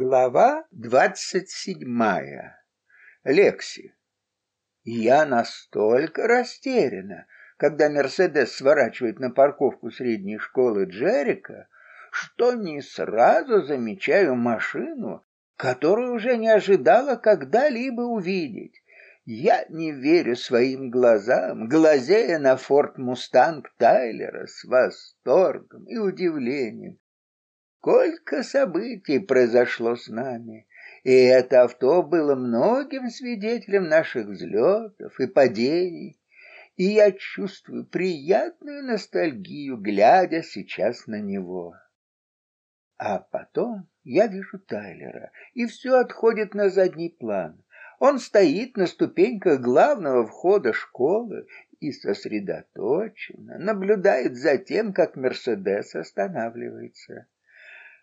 Глава двадцать седьмая. Лекси. Я настолько растеряна, когда Мерседес сворачивает на парковку средней школы Джерика, что не сразу замечаю машину, которую уже не ожидала когда-либо увидеть. Я не верю своим глазам, глазея на форт Мустанг Тайлера с восторгом и удивлением. Сколько событий произошло с нами, и это авто было многим свидетелем наших взлетов и падений, и я чувствую приятную ностальгию, глядя сейчас на него. А потом я вижу Тайлера, и все отходит на задний план. Он стоит на ступеньках главного входа школы и сосредоточенно наблюдает за тем, как Мерседес останавливается.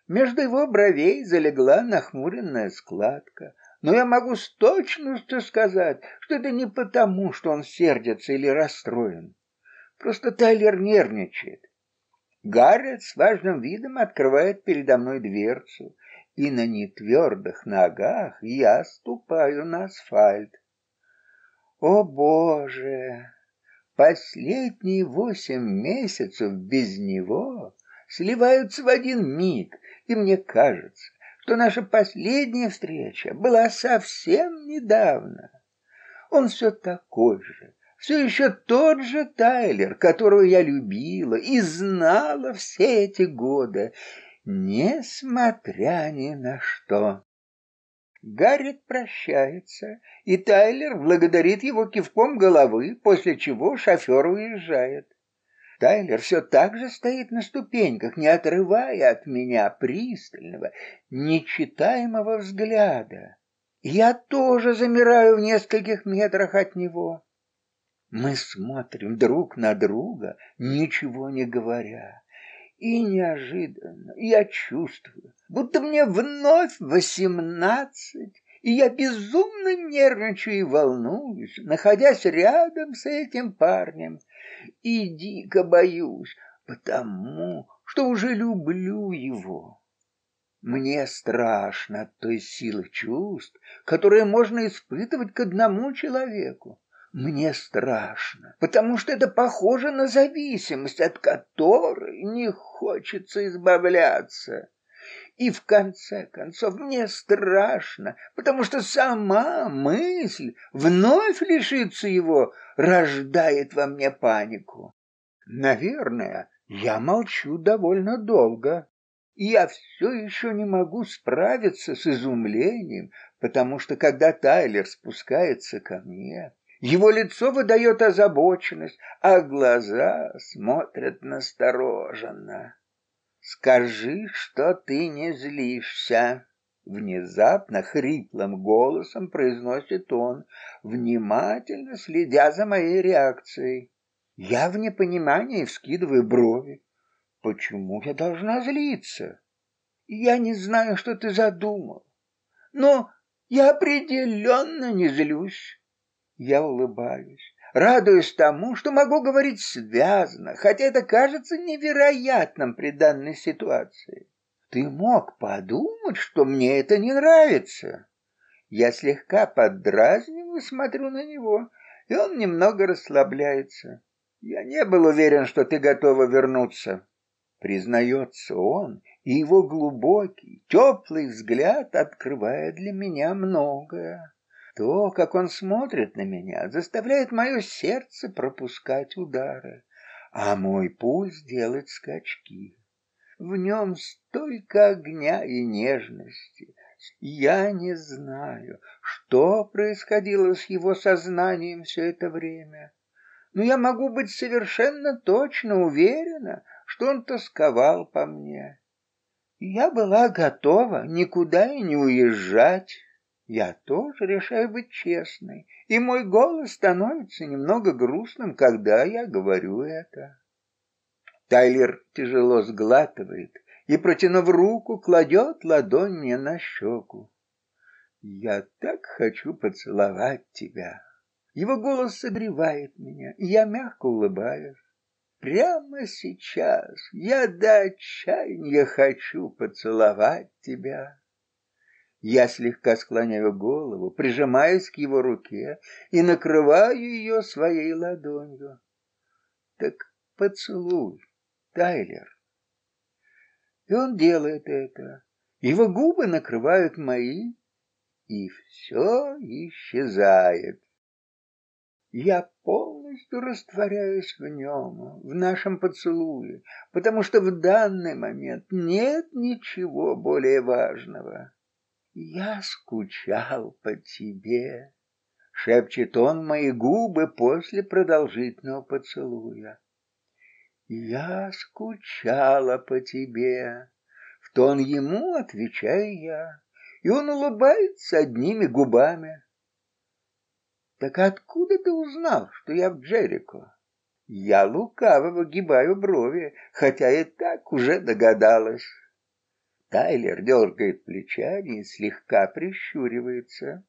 Между его бровей залегла нахмуренная складка. Но я могу с точностью сказать, что это не потому, что он сердится или расстроен. Просто Тайлер нервничает. Гаррет с важным видом открывает передо мной дверцу, и на нетвердых ногах я ступаю на асфальт. О, Боже! Последние восемь месяцев без него сливаются в один миг, и мне кажется, что наша последняя встреча была совсем недавно. Он все такой же, все еще тот же Тайлер, которого я любила и знала все эти годы, несмотря ни на что. Гаррит прощается, и Тайлер благодарит его кивком головы, после чего шофер уезжает. Тайлер все так же стоит на ступеньках, не отрывая от меня пристального, нечитаемого взгляда. Я тоже замираю в нескольких метрах от него. Мы смотрим друг на друга, ничего не говоря. И неожиданно я чувствую, будто мне вновь восемнадцать, и я безумно нервничаю и волнуюсь, находясь рядом с этим парнем, и дико боюсь, потому что уже люблю его. Мне страшно от той силы чувств, которые можно испытывать к одному человеку. Мне страшно, потому что это похоже на зависимость, от которой не хочется избавляться. И в конце концов мне страшно, потому что сама мысль вновь лишиться его рождает во мне панику. Наверное, я молчу довольно долго. Я все еще не могу справиться с изумлением, потому что когда Тайлер спускается ко мне, его лицо выдает озабоченность, а глаза смотрят настороженно. Скажи, что ты не злишься. Внезапно хриплым голосом произносит он, внимательно следя за моей реакцией. Я в непонимании вскидываю брови. Почему я должна злиться? Я не знаю, что ты задумал, но я определенно не злюсь. Я улыбаюсь, радуюсь тому, что могу говорить связно, хотя это кажется невероятным при данной ситуации. Ты мог подумать, что мне это не нравится. Я слегка поддразниваю, смотрю на него, и он немного расслабляется. Я не был уверен, что ты готова вернуться. Признается он, и его глубокий, теплый взгляд открывает для меня многое. То, как он смотрит на меня, заставляет мое сердце пропускать удары, а мой пульс делать скачки. В нем столько огня и нежности. Я не знаю, что происходило с его сознанием все это время, но я могу быть совершенно точно уверена, что он тосковал по мне. Я была готова никуда и не уезжать. Я тоже решаю быть честной, и мой голос становится немного грустным, когда я говорю это. Тайлер тяжело сглатывает и, протянув руку, кладет ладонь мне на щеку. «Я так хочу поцеловать тебя!» Его голос согревает меня, и я мягко улыбаюсь. Прямо сейчас я до отчаяния хочу поцеловать тебя. Я слегка склоняю голову, прижимаюсь к его руке и накрываю ее своей ладонью. Так поцелуй, Тайлер. И он делает это. Его губы накрывают мои, и все исчезает. Я полностью растворяюсь в нем, в нашем поцелуе, потому что в данный момент нет ничего более важного. Я скучал по тебе, шепчет он мои губы после продолжительного поцелуя. Я скучала по тебе, в тон ему отвечаю я, и он улыбается одними губами. Так откуда ты узнал, что я в Джерико? Я лукаво выгибаю брови, хотя и так уже догадалась. Тайлер дергает плечами и слегка прищуривается.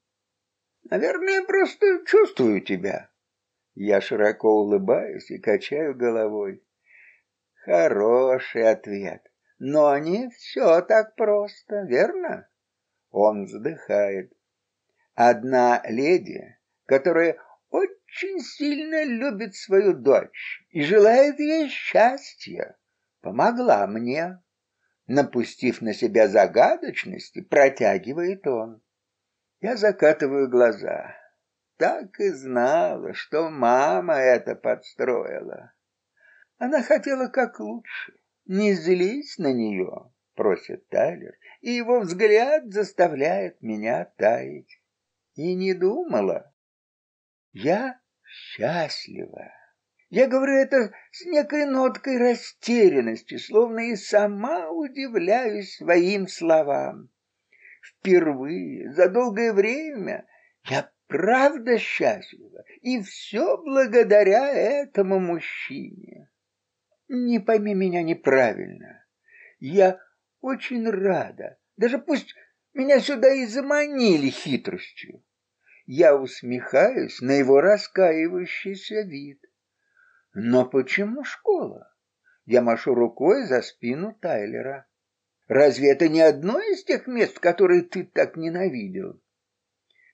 Наверное, просто чувствую тебя. Я широко улыбаюсь и качаю головой. Хороший ответ. Но не все так просто, верно? Он вздыхает. Одна леди которая очень сильно любит свою дочь и желает ей счастья, помогла мне. Напустив на себя загадочности, протягивает он. Я закатываю глаза. Так и знала, что мама это подстроила. Она хотела как лучше. Не злись на нее, просит Тайлер, и его взгляд заставляет меня таять. И не думала, я счастлива. Я говорю это с некой ноткой растерянности, словно и сама удивляюсь своим словам. Впервые за долгое время я правда счастлива, и все благодаря этому мужчине. Не пойми меня неправильно. Я очень рада, даже пусть меня сюда и заманили хитростью. Я усмехаюсь на его раскаивающийся вид. Но почему школа? Я машу рукой за спину Тайлера. Разве это не одно из тех мест, которые ты так ненавидел?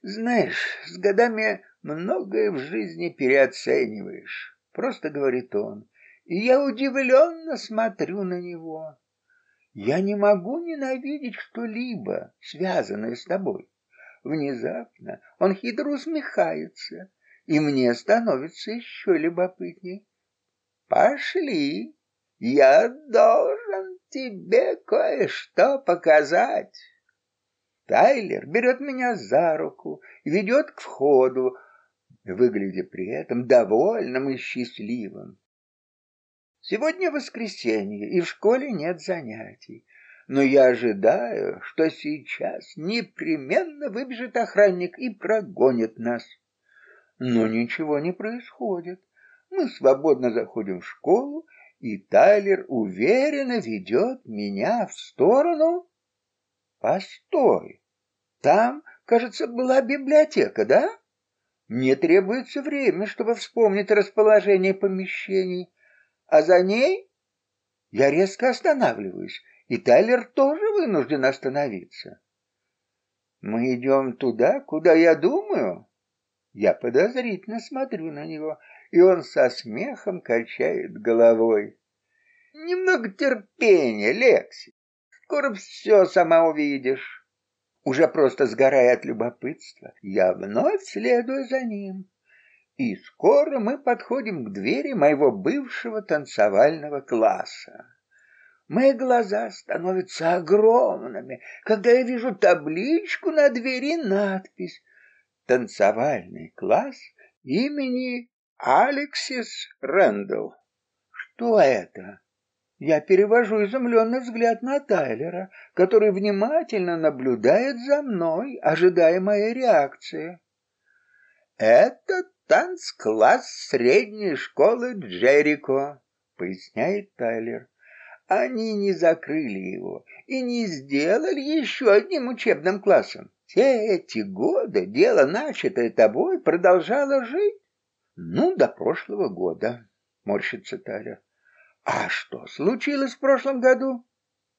Знаешь, с годами многое в жизни переоцениваешь, просто говорит он. И я удивленно смотрю на него. Я не могу ненавидеть что-либо, связанное с тобой. Внезапно он хитро усмехается, и мне становится еще любопытней. Пошли, я должен тебе кое-что показать. Тайлер берет меня за руку ведет к входу, выглядя при этом довольным и счастливым. Сегодня воскресенье, и в школе нет занятий но я ожидаю, что сейчас непременно выбежит охранник и прогонит нас. Но ничего не происходит. Мы свободно заходим в школу, и Тайлер уверенно ведет меня в сторону... Постой, там, кажется, была библиотека, да? Не требуется время, чтобы вспомнить расположение помещений, а за ней я резко останавливаюсь и Тайлер тоже вынужден остановиться. Мы идем туда, куда я думаю. Я подозрительно смотрю на него, и он со смехом качает головой. Немного терпения, Лекси. Скоро все сама увидишь. Уже просто сгорая от любопытства, я вновь следую за ним. И скоро мы подходим к двери моего бывшего танцевального класса. Мои глаза становятся огромными, когда я вижу табличку на двери надпись «Танцевальный класс имени Алексис Рэндалл». Что это? Я перевожу изумленный взгляд на Тайлера, который внимательно наблюдает за мной, ожидая моей реакции. «Это танцкласс средней школы Джерико», — поясняет Тайлер. Они не закрыли его и не сделали еще одним учебным классом. Все эти годы дело, начатое тобой, продолжало жить. Ну, до прошлого года, морщится Таля. А что случилось в прошлом году?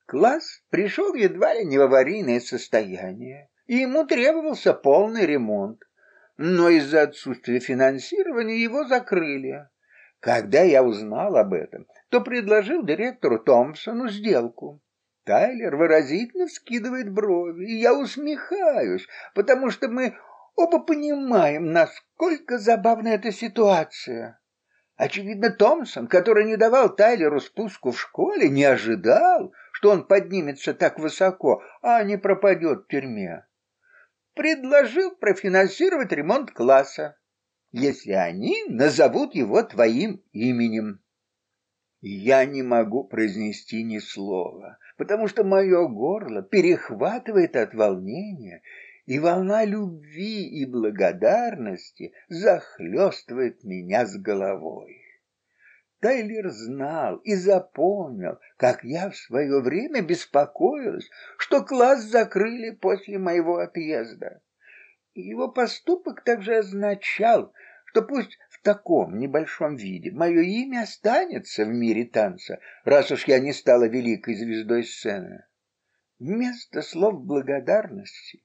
Класс пришел едва ли не в аварийное состояние. и ему требовался полный ремонт. Но из-за отсутствия финансирования его закрыли. Когда я узнал об этом, то предложил директору Томпсону сделку. Тайлер выразительно вскидывает брови, и я усмехаюсь, потому что мы оба понимаем, насколько забавна эта ситуация. Очевидно, Томпсон, который не давал Тайлеру спуску в школе, не ожидал, что он поднимется так высоко, а не пропадет в тюрьме. Предложил профинансировать ремонт класса, если они назовут его твоим именем. Я не могу произнести ни слова, потому что мое горло перехватывает от волнения, и волна любви и благодарности захлестывает меня с головой. Тайлер знал и запомнил, как я в свое время беспокоилась, что класс закрыли после моего отъезда. Его поступок также означал, что пусть в таком небольшом виде мое имя останется в мире танца, раз уж я не стала великой звездой сцены. Вместо слов благодарности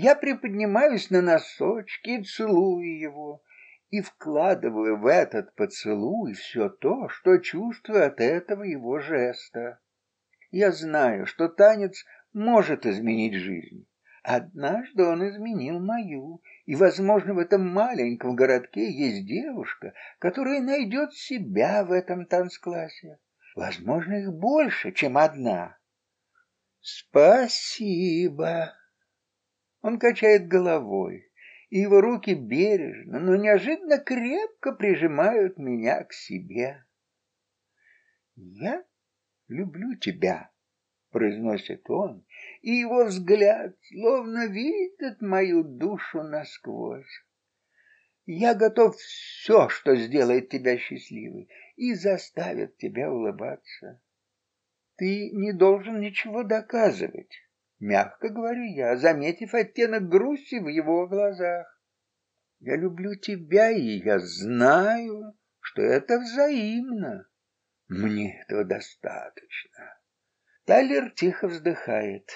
я приподнимаюсь на носочки и целую его, и вкладываю в этот поцелуй все то, что чувствую от этого его жеста. Я знаю, что танец может изменить жизнь. Однажды он изменил мою, и, возможно, в этом маленьком городке есть девушка, которая найдет себя в этом танцклассе. Возможно, их больше, чем одна. Спасибо. Он качает головой, и его руки бережно, но неожиданно крепко прижимают меня к себе. «Я люблю тебя», — произносит он, и его взгляд словно видит мою душу насквозь. Я готов все, что сделает тебя счастливой и заставит тебя улыбаться. Ты не должен ничего доказывать. Мягко говорю я, заметив оттенок грусти в его глазах. Я люблю тебя, и я знаю, что это взаимно. Мне этого достаточно. Тайлер тихо вздыхает.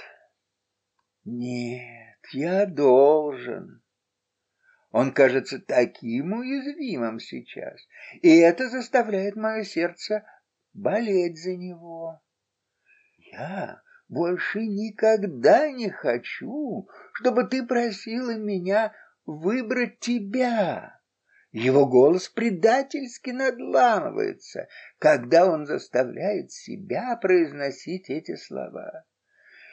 Нет, я должен. Он кажется таким уязвимым сейчас, и это заставляет мое сердце болеть за него. Я больше никогда не хочу, чтобы ты просила меня выбрать тебя. Его голос предательски надламывается, когда он заставляет себя произносить эти слова.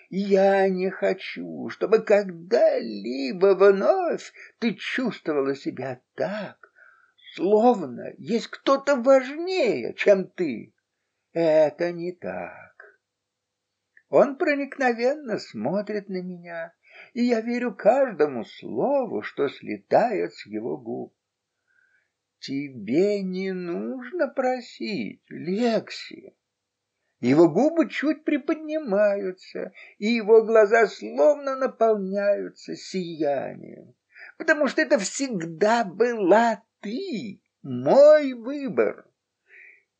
Я не хочу, чтобы когда-либо вновь ты чувствовала себя так, словно есть кто-то важнее, чем ты. Это не так. Он проникновенно смотрит на меня, и я верю каждому слову, что слетает с его губ. Тебе не нужно просить, Лекси. Его губы чуть приподнимаются, и его глаза словно наполняются сиянием, потому что это всегда была ты, мой выбор.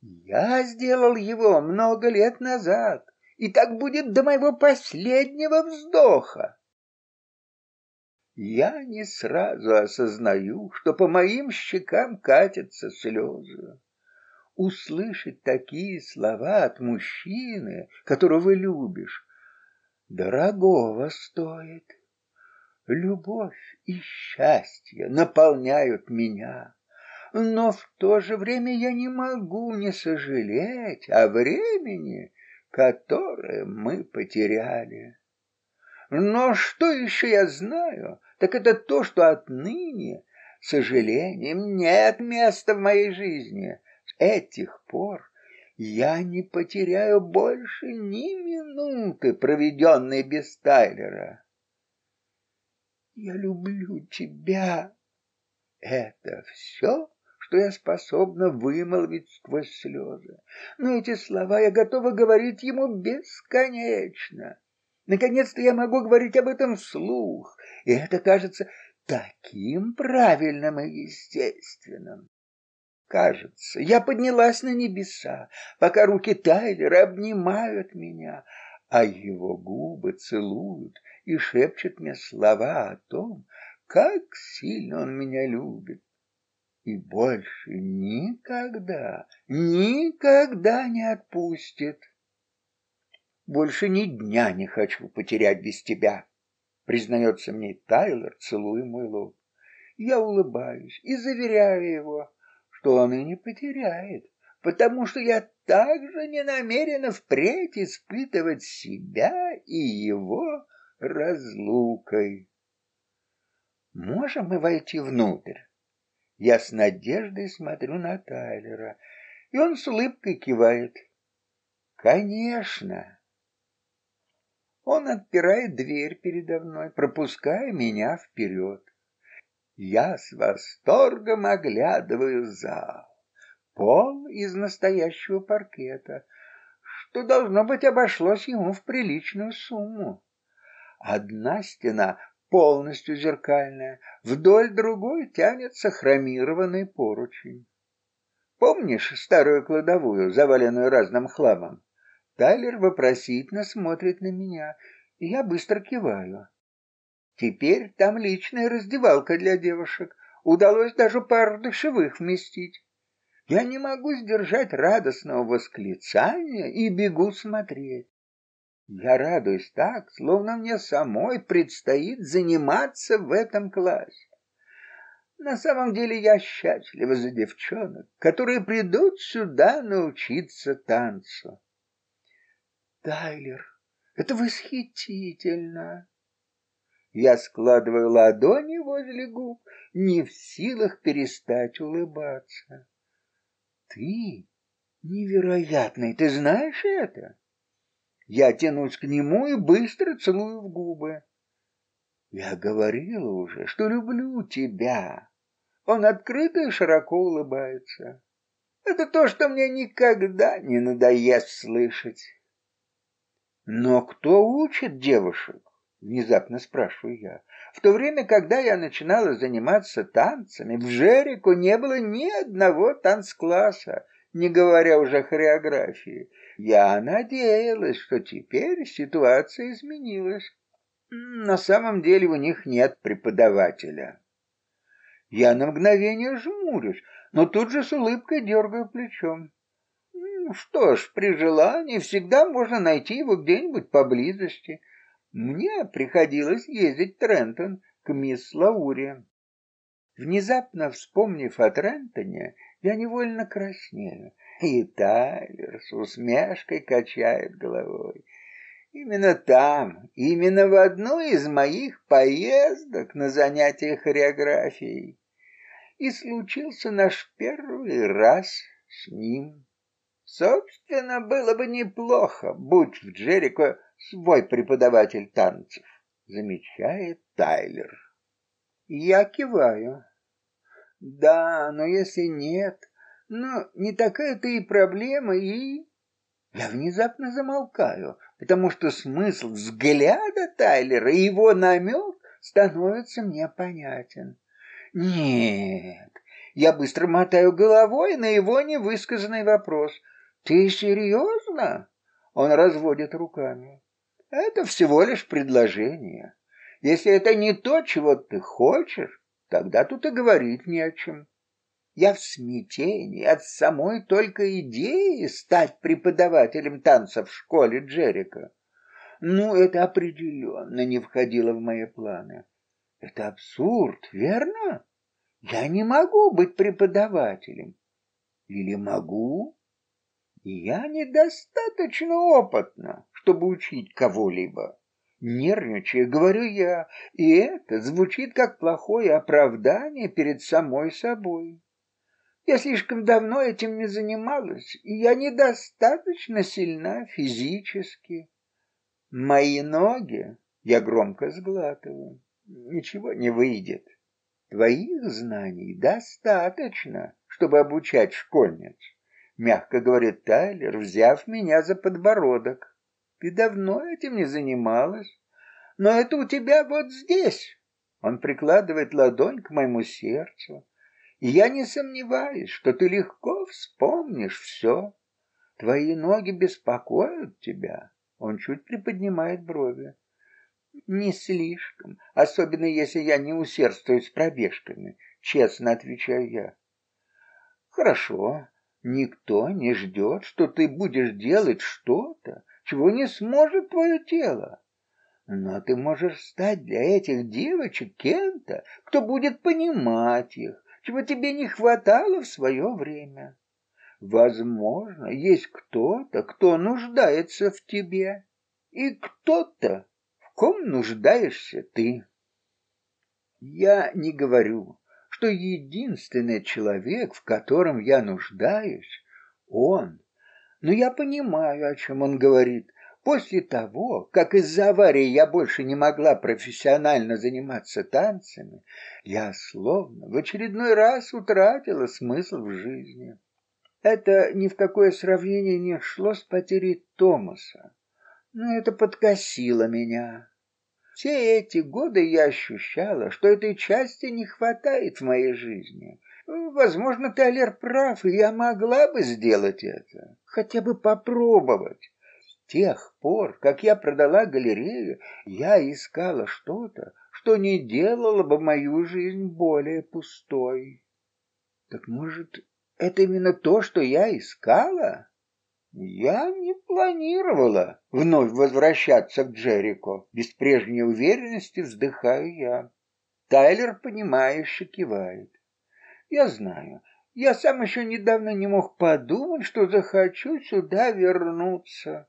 Я сделал его много лет назад, и так будет до моего последнего вздоха. Я не сразу осознаю, что по моим щекам катятся слезы. Услышать такие слова от мужчины, которого любишь, дорогого стоит. Любовь и счастье наполняют меня, но в то же время я не могу не сожалеть о времени, которое мы потеряли. Но что еще я знаю, так это то, что отныне, с сожалением, нет места в моей жизни. С этих пор я не потеряю больше ни минуты, проведенной без Тайлера. Я люблю тебя. Это все? Что я способна вымолвить сквозь слезы. Но эти слова я готова говорить ему бесконечно. Наконец-то я могу говорить об этом вслух, и это кажется таким правильным и естественным. Кажется, я поднялась на небеса, пока руки Тайлера обнимают меня, а его губы целуют и шепчет мне слова о том, как сильно он меня любит. И больше никогда, никогда не отпустит. Больше ни дня не хочу потерять без тебя, признается мне Тайлер, целуя мой лоб. Я улыбаюсь и заверяю его, что он и не потеряет, потому что я также не намерена впредь испытывать себя и его разлукой. Можем мы войти внутрь? Я с надеждой смотрю на Тайлера, и он с улыбкой кивает. Конечно. Он отпирает дверь передо мной, пропуская меня вперед. Я с восторгом оглядываю зал. Пол из настоящего паркета, что, должно быть, обошлось ему в приличную сумму. Одна стена полностью зеркальная, вдоль другой тянется хромированный поручень. Помнишь старую кладовую, заваленную разным хламом? Тайлер вопросительно смотрит на меня, и я быстро киваю. Теперь там личная раздевалка для девушек. Удалось даже пару душевых вместить. Я не могу сдержать радостного восклицания и бегу смотреть. Я радуюсь так, словно мне самой предстоит заниматься в этом классе. На самом деле я счастлива за девчонок, которые придут сюда научиться танцу. Тайлер, это восхитительно. Я складываю ладони возле губ, не в силах перестать улыбаться. Ты невероятный, ты знаешь это? Я тянусь к нему и быстро целую в губы. Я говорила уже, что люблю тебя. Он открыто и широко улыбается. Это то, что мне никогда не надоест слышать. Но кто учит девушек? Внезапно спрашиваю я. В то время, когда я начинала заниматься танцами, в Жерику не было ни одного танцкласса, не говоря уже о хореографии. Я надеялась, что теперь ситуация изменилась. На самом деле у них нет преподавателя. Я на мгновение жмурюсь, но тут же с улыбкой дергаю плечом. Что ж, при желании всегда можно найти его где-нибудь поблизости. Мне приходилось ездить в Трентон к мисс Лауре. Внезапно вспомнив о Трентоне, я невольно краснею, и Тайлер с усмешкой качает головой. Именно там, именно в одну из моих поездок на занятия хореографией и случился наш первый раз с ним. Собственно, было бы неплохо, будь в Джерико свой преподаватель танцев, замечает Тайлер. Я киваю. Да, но если нет, ну, не такая-то и проблема, и... Я внезапно замолкаю, потому что смысл взгляда Тайлера и его намек становится мне понятен. Нет, я быстро мотаю головой на его невысказанный вопрос — ты серьезно? Он разводит руками. Это всего лишь предложение. Если это не то, чего ты хочешь, тогда тут и говорить не о чем. Я в смятении от самой только идеи стать преподавателем танцев в школе Джерика. Ну, это определенно не входило в мои планы. Это абсурд, верно? Я не могу быть преподавателем. Или могу? Я недостаточно опытна, чтобы учить кого-либо. Нервничая, говорю я, и это звучит как плохое оправдание перед самой собой. Я слишком давно этим не занималась, и я недостаточно сильна физически. Мои ноги, я громко сглатываю, ничего не выйдет. Твоих знаний достаточно, чтобы обучать школьниц мягко говорит Тайлер, взяв меня за подбородок. Ты давно этим не занималась, но это у тебя вот здесь. Он прикладывает ладонь к моему сердцу, я не сомневаюсь, что ты легко вспомнишь все. Твои ноги беспокоят тебя. Он чуть приподнимает брови. Не слишком, особенно если я не усердствую с пробежками, честно отвечаю я. Хорошо, никто не ждет, что ты будешь делать что-то, чего не сможет твое тело. Но ты можешь стать для этих девочек кем-то, кто будет понимать их, чего тебе не хватало в свое время. Возможно, есть кто-то, кто нуждается в тебе, и кто-то, в ком нуждаешься ты. Я не говорю, что единственный человек, в котором я нуждаюсь, он. Но я понимаю, о чем он говорит. После того, как из-за аварии я больше не могла профессионально заниматься танцами, я словно в очередной раз утратила смысл в жизни. Это ни в какое сравнение не шло с потерей Томаса, но это подкосило меня. Все эти годы я ощущала, что этой части не хватает в моей жизни. Возможно, Тайлер прав, и я могла бы сделать это, хотя бы попробовать. Тех пор, как я продала галерею, я искала что-то, что не делало бы мою жизнь более пустой. Так может, это именно то, что я искала? Я не планировала вновь возвращаться к Джерико. Без прежней уверенности вздыхаю я. Тайлер, понимающе кивает. Я знаю, я сам еще недавно не мог подумать, что захочу сюда вернуться.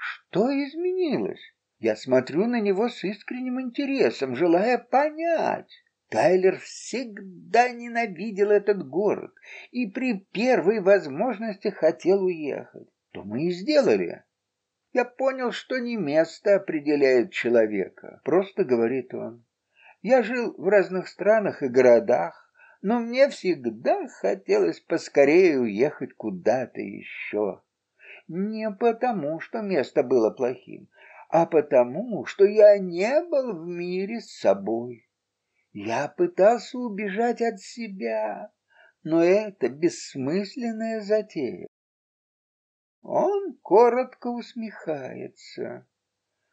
Что изменилось? Я смотрю на него с искренним интересом, желая понять. Тайлер всегда ненавидел этот город и при первой возможности хотел уехать. То мы и сделали. Я понял, что не место определяет человека, просто говорит он. Я жил в разных странах и городах, но мне всегда хотелось поскорее уехать куда-то еще. Не потому, что место было плохим, а потому, что я не был в мире с собой. Я пытался убежать от себя, но это бессмысленная затея. Он коротко усмехается.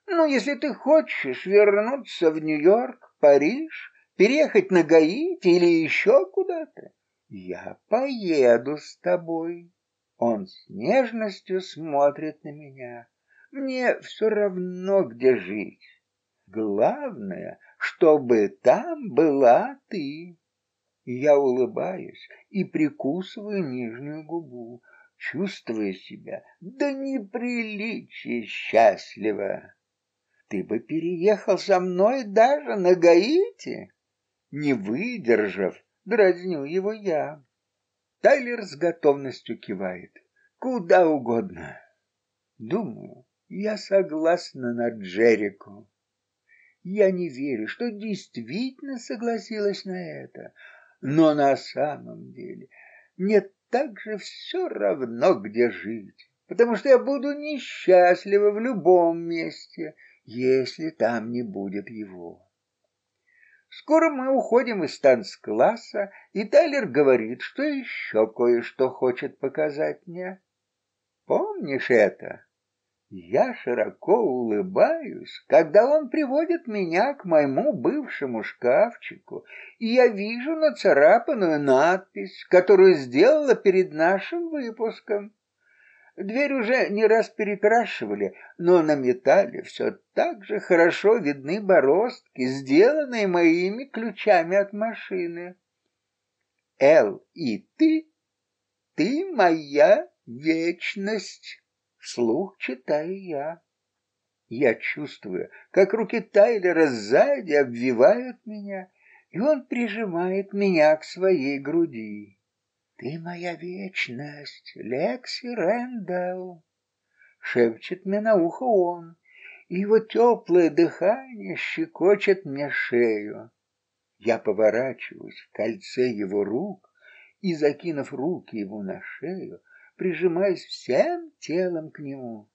Ну, если ты хочешь вернуться в Нью-Йорк, Париж, переехать на Гаити или еще куда-то, я поеду с тобой. Он с нежностью смотрит на меня. Мне все равно, где жить. Главное, чтобы там была ты. Я улыбаюсь и прикусываю нижнюю губу, чувствуя себя до неприличия счастливо. Ты бы переехал со мной даже на Гаити? Не выдержав, дразню его я. Тайлер с готовностью кивает. Куда угодно. Думаю, я согласна на Джерико. Я не верю, что действительно согласилась на это. Но на самом деле мне так же все равно, где жить, потому что я буду несчастлива в любом месте, если там не будет его. Скоро мы уходим из танцкласса, и Тайлер говорит, что еще кое-что хочет показать мне. Помнишь это? Я широко улыбаюсь, когда он приводит меня к моему бывшему шкафчику, и я вижу нацарапанную надпись, которую сделала перед нашим выпуском. Дверь уже не раз перекрашивали, но на металле все так же хорошо видны бороздки, сделанные моими ключами от машины. Эл и ты, ты моя вечность. Вслух читаю я. Я чувствую, как руки Тайлера сзади обвивают меня, и он прижимает меня к своей груди. «Ты моя вечность, Лекси Рэндалл!» Шепчет мне на ухо он, его теплое дыхание щекочет мне шею. Я поворачиваюсь в кольце его рук и, закинув руки ему на шею, прижимаясь всем телом к нему.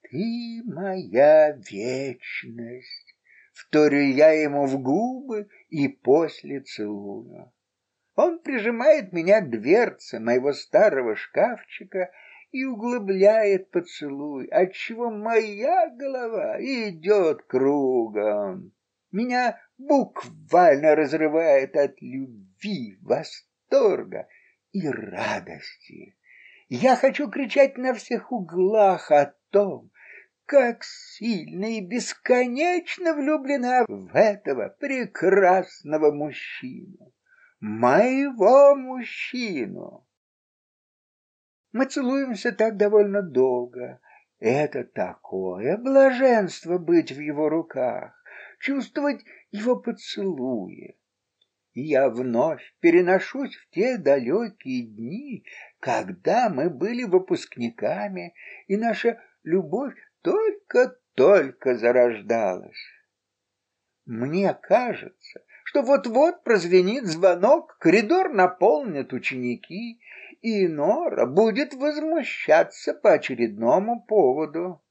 Ты моя вечность, вторю я ему в губы и после целую. Он прижимает меня к дверце моего старого шкафчика и углубляет поцелуй, отчего моя голова идет кругом. Меня буквально разрывает от любви, восторга и радости. Я хочу кричать на всех углах о том, как сильно и бесконечно влюблена в этого прекрасного мужчину, моего мужчину. Мы целуемся так довольно долго. Это такое блаженство быть в его руках, чувствовать его поцелуи. Я вновь переношусь в те далекие дни, когда мы были выпускниками, и наша любовь только-только зарождалась. Мне кажется, что вот-вот прозвенит звонок, коридор наполнит ученики, и Нора будет возмущаться по очередному поводу.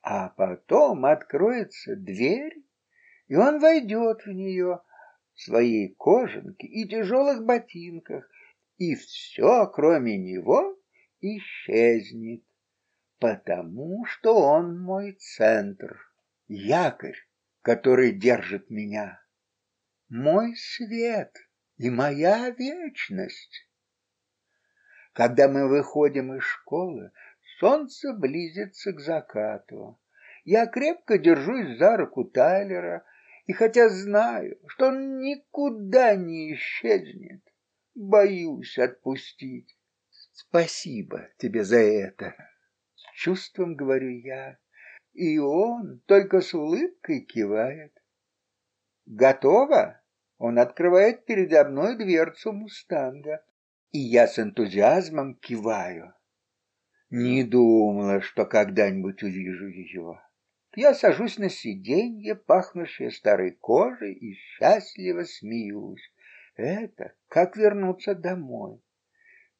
А потом откроется дверь, и он войдет в нее в своей кожанке и тяжелых ботинках, и все, кроме него, исчезнет, потому что он мой центр, якорь, который держит меня, мой свет и моя вечность. Когда мы выходим из школы, солнце близится к закату. Я крепко держусь за руку Тайлера, и хотя знаю, что он никуда не исчезнет, боюсь отпустить. Спасибо тебе за это. С чувством говорю я, и он только с улыбкой кивает. Готово? Он открывает передо мной дверцу мустанга и я с энтузиазмом киваю. Не думала, что когда-нибудь увижу ее. Я сажусь на сиденье, пахнущее старой кожей, и счастливо смеюсь. Это как вернуться домой.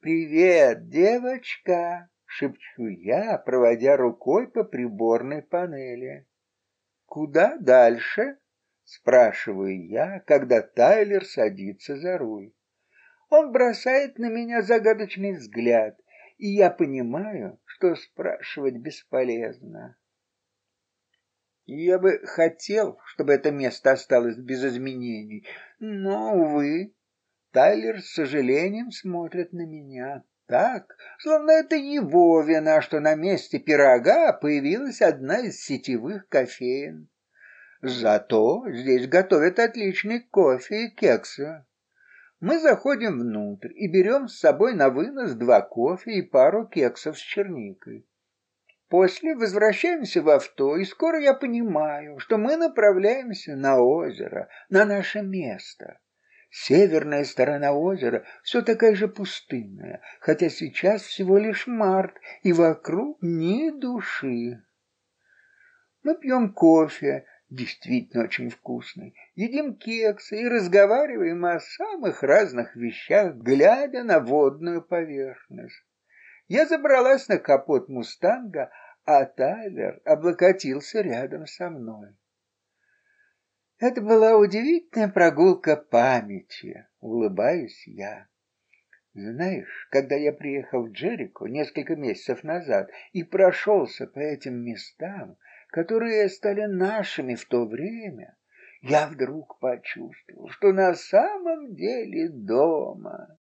«Привет, девочка!» — шепчу я, проводя рукой по приборной панели. «Куда дальше?» — спрашиваю я, когда Тайлер садится за руль. Он бросает на меня загадочный взгляд, и я понимаю, что спрашивать бесполезно. Я бы хотел, чтобы это место осталось без изменений, но, увы, Тайлер с сожалением смотрит на меня так, словно это его вина, что на месте пирога появилась одна из сетевых кофеин. Зато здесь готовят отличный кофе и кексы. Мы заходим внутрь и берем с собой на вынос два кофе и пару кексов с черникой. После возвращаемся в авто, и скоро я понимаю, что мы направляемся на озеро, на наше место. Северная сторона озера все такая же пустынная, хотя сейчас всего лишь март, и вокруг ни души. Мы пьем кофе, действительно очень вкусный. Едим кексы и разговариваем о самых разных вещах, глядя на водную поверхность. Я забралась на капот «Мустанга», а Тайлер облокотился рядом со мной. Это была удивительная прогулка памяти, улыбаюсь я. Знаешь, когда я приехал в Джерико несколько месяцев назад и прошелся по этим местам, которые стали нашими в то время, я вдруг почувствовал, что на самом деле дома.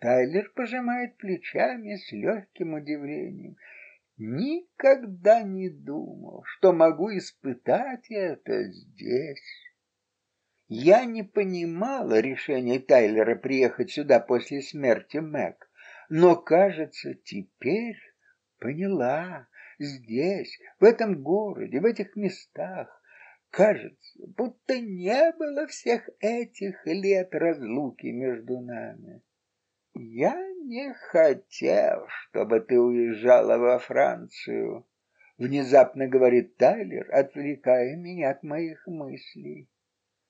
Тайлер пожимает плечами с легким удивлением. Никогда не думал, что могу испытать это здесь. Я не понимала решения Тайлера приехать сюда после смерти Мэг, но, кажется, теперь поняла здесь, в этом городе, в этих местах. Кажется, будто не было всех этих лет разлуки между нами. Я не хотел, чтобы ты уезжала во Францию, внезапно говорит Тайлер, отвлекая меня от моих мыслей.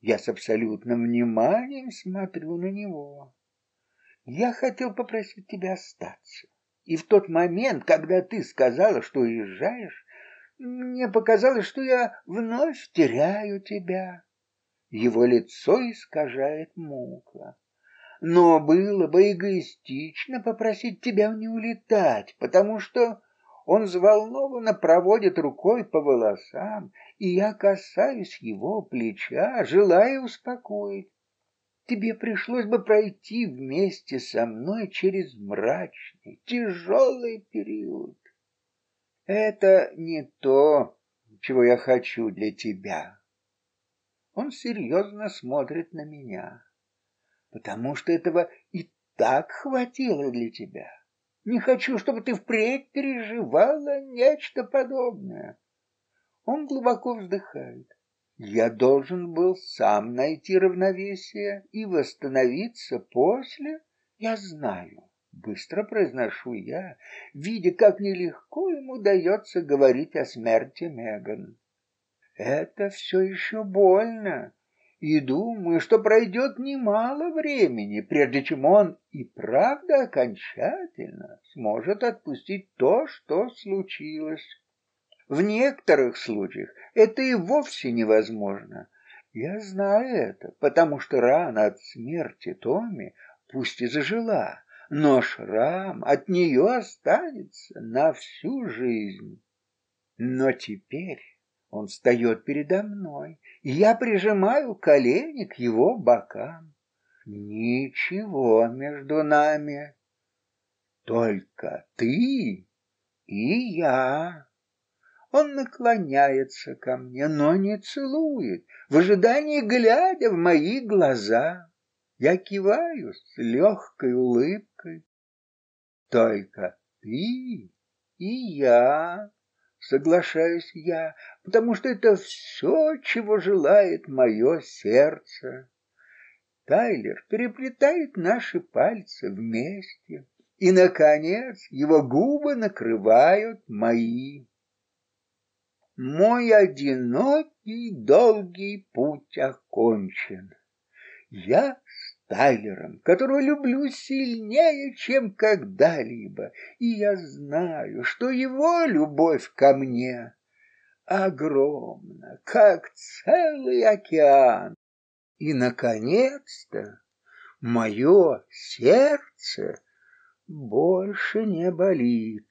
Я с абсолютным вниманием смотрю на него. Я хотел попросить тебя остаться. И в тот момент, когда ты сказала, что уезжаешь, мне показалось, что я вновь теряю тебя. Его лицо искажает мука. но было бы эгоистично попросить тебя не улетать, потому что он взволнованно проводит рукой по волосам, и я касаюсь его плеча, желая успокоить. Тебе пришлось бы пройти вместе со мной через мрачный, тяжелый период. Это не то, чего я хочу для тебя. Он серьезно смотрит на меня, потому что этого и так хватило для тебя. Не хочу, чтобы ты впредь переживала нечто подобное. Он глубоко вздыхает. Я должен был сам найти равновесие и восстановиться после, я знаю. Быстро произношу я, видя, как нелегко ему дается говорить о смерти Меган. Это все еще больно, и думаю, что пройдет немало времени, прежде чем он и правда окончательно сможет отпустить то, что случилось. В некоторых случаях это и вовсе невозможно. Я знаю это, потому что рана от смерти Томи пусть и зажила, но шрам от нее останется на всю жизнь. Но теперь он встает передо мной, и я прижимаю колени к его бокам. Ничего между нами, только ты и я. Он наклоняется ко мне, но не целует, в ожидании глядя в мои глаза. Я киваю с легкой улыбкой. Только ты и я, соглашаюсь я, потому что это все, чего желает мое сердце. Тайлер переплетает наши пальцы вместе, и, наконец, его губы накрывают мои. Мой одинокий долгий путь окончен. Я с Тайлером, которого люблю сильнее, чем когда-либо, и я знаю, что его любовь ко мне огромна, как целый океан. И, наконец-то, мое сердце больше не болит.